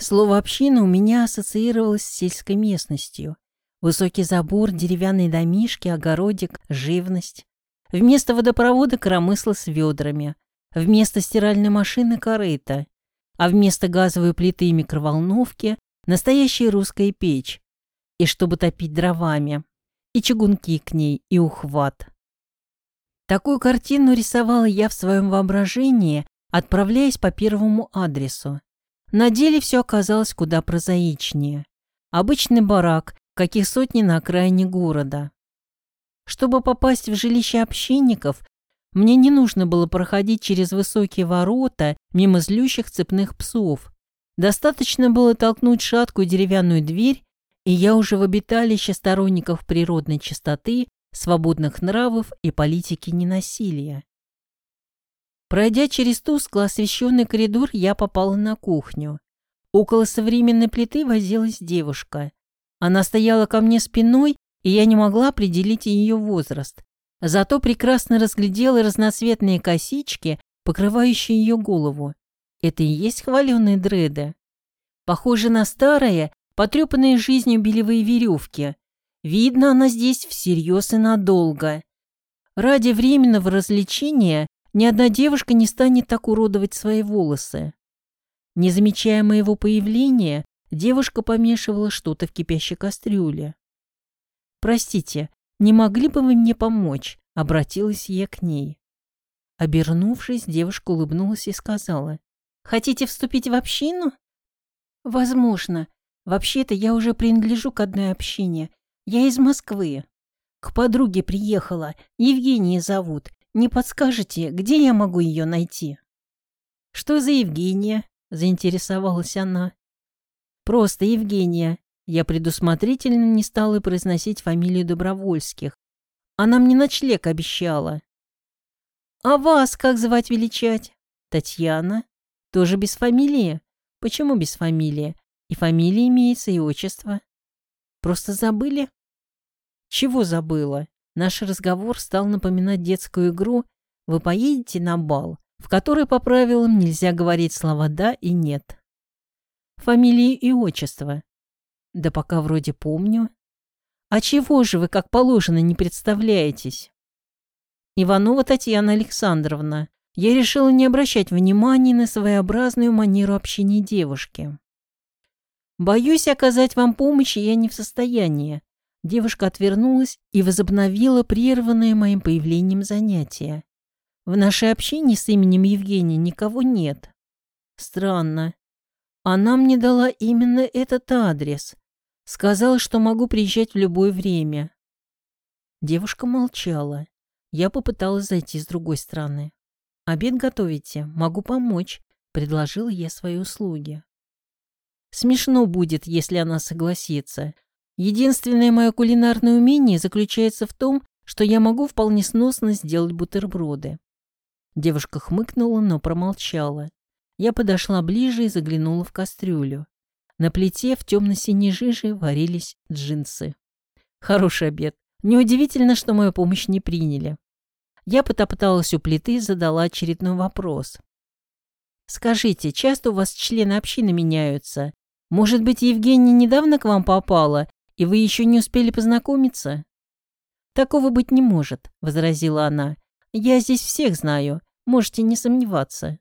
Слово «община» у меня ассоциировалось с сельской местностью. Высокий забор, деревянные домишки, огородик, живность. Вместо водопровода коромысло с ведрами. Вместо стиральной машины – корыто. А вместо газовой плиты и микроволновки – настоящая русская печь. И чтобы топить дровами. И чугунки к ней, и ухват. Такую картину рисовала я в своем воображении, отправляясь по первому адресу. На деле все оказалось куда прозаичнее. Обычный барак, каких сотни на окраине города. Чтобы попасть в жилище общинников, мне не нужно было проходить через высокие ворота мимо злющих цепных псов. Достаточно было толкнуть шаткую деревянную дверь, и я уже в обиталище сторонников природной чистоты, свободных нравов и политики ненасилия. Пройдя через тускло освещенный коридор, я попала на кухню. Около современной плиты возилась девушка. Она стояла ко мне спиной, и я не могла определить ее возраст. Зато прекрасно разглядела разноцветные косички, покрывающие ее голову. Это и есть хваленые дреды. Похоже на старые, потрепанные жизнью белевые веревки. Видно, она здесь всерьез и надолго. Ради временного развлечения ни одна девушка не станет так уродовать свои волосы. Не замечая моего появления, девушка помешивала что-то в кипящей кастрюле. «Простите, не могли бы вы мне помочь?» — обратилась я к ней. Обернувшись, девушка улыбнулась и сказала, «Хотите вступить в общину?» «Возможно. Вообще-то я уже принадлежу к одной общине. Я из Москвы. К подруге приехала, Евгения зовут. Не подскажете, где я могу ее найти?» «Что за Евгения?» — заинтересовалась она. «Просто Евгения». Я предусмотрительно не стала произносить фамилию Добровольских. Она мне ночлег обещала. «А вас как звать величать?» «Татьяна». «Тоже без фамилии?» «Почему без фамилии? И фамилия имеется, и отчество». «Просто забыли?» «Чего забыла?» Наш разговор стал напоминать детскую игру «Вы поедете на бал», в которой по правилам нельзя говорить слова «да» и «нет». Фамилии и отчество. Да пока вроде помню. А чего же вы, как положено, не представляетесь? Иванова Татьяна Александровна. Я решила не обращать внимания на своеобразную манеру общения девушки. Боюсь, оказать вам помощь я не в состоянии. Девушка отвернулась и возобновила прерванное моим появлением занятие. В нашей общине с именем Евгения никого нет. Странно. Она мне дала именно этот адрес. Сказала, что могу приезжать в любое время. Девушка молчала. Я попыталась зайти с другой стороны. «Обед готовите? Могу помочь», — предложила я свои услуги. Смешно будет, если она согласится. Единственное мое кулинарное умение заключается в том, что я могу вполне сносно сделать бутерброды. Девушка хмыкнула, но промолчала. Я подошла ближе и заглянула в кастрюлю. На плите в темно-синей жиже варились джинсы. Хороший обед. Неудивительно, что мою помощь не приняли. Я потопталась у плиты и задала очередной вопрос. «Скажите, часто у вас члены общины меняются? Может быть, Евгения недавно к вам попала и вы еще не успели познакомиться?» «Такого быть не может», — возразила она. «Я здесь всех знаю, можете не сомневаться».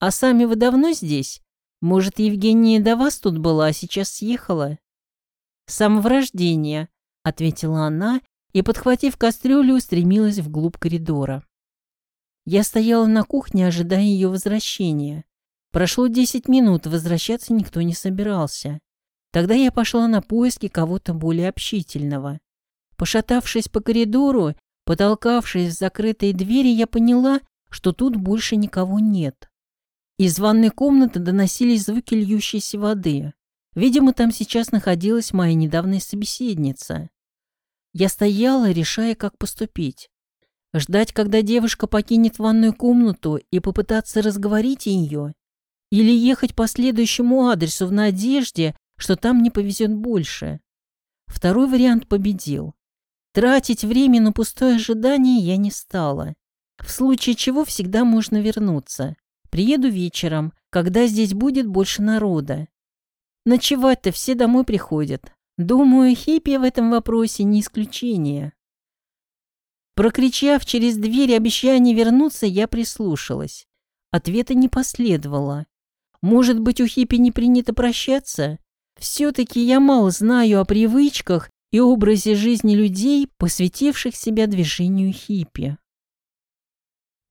«А сами вы давно здесь? Может, Евгения до вас тут была, а сейчас съехала?» «С самого рождения», — ответила она и, подхватив кастрюлю, устремилась вглубь коридора. Я стояла на кухне, ожидая ее возвращения. Прошло десять минут, возвращаться никто не собирался. Тогда я пошла на поиски кого-то более общительного. Пошатавшись по коридору, потолкавшись в закрытые двери, я поняла, что тут больше никого нет. Из ванной комнаты доносились звуки льющейся воды. Видимо, там сейчас находилась моя недавняя собеседница. Я стояла, решая, как поступить. Ждать, когда девушка покинет ванную комнату и попытаться разговорить ее? Или ехать по следующему адресу в надежде, что там не повезет больше. Второй вариант победил. Тратить время на пустое ожидание я не стала. В случае чего всегда можно вернуться. Приеду вечером, когда здесь будет больше народа. Ночевать-то все домой приходят. Думаю, хиппи в этом вопросе не исключение. Прокричав через дверь обещание вернуться, я прислушалась. Ответа не последовало. Может быть, у хиппи не принято прощаться? Все-таки я мало знаю о привычках и образе жизни людей, посвятивших себя движению хиппи.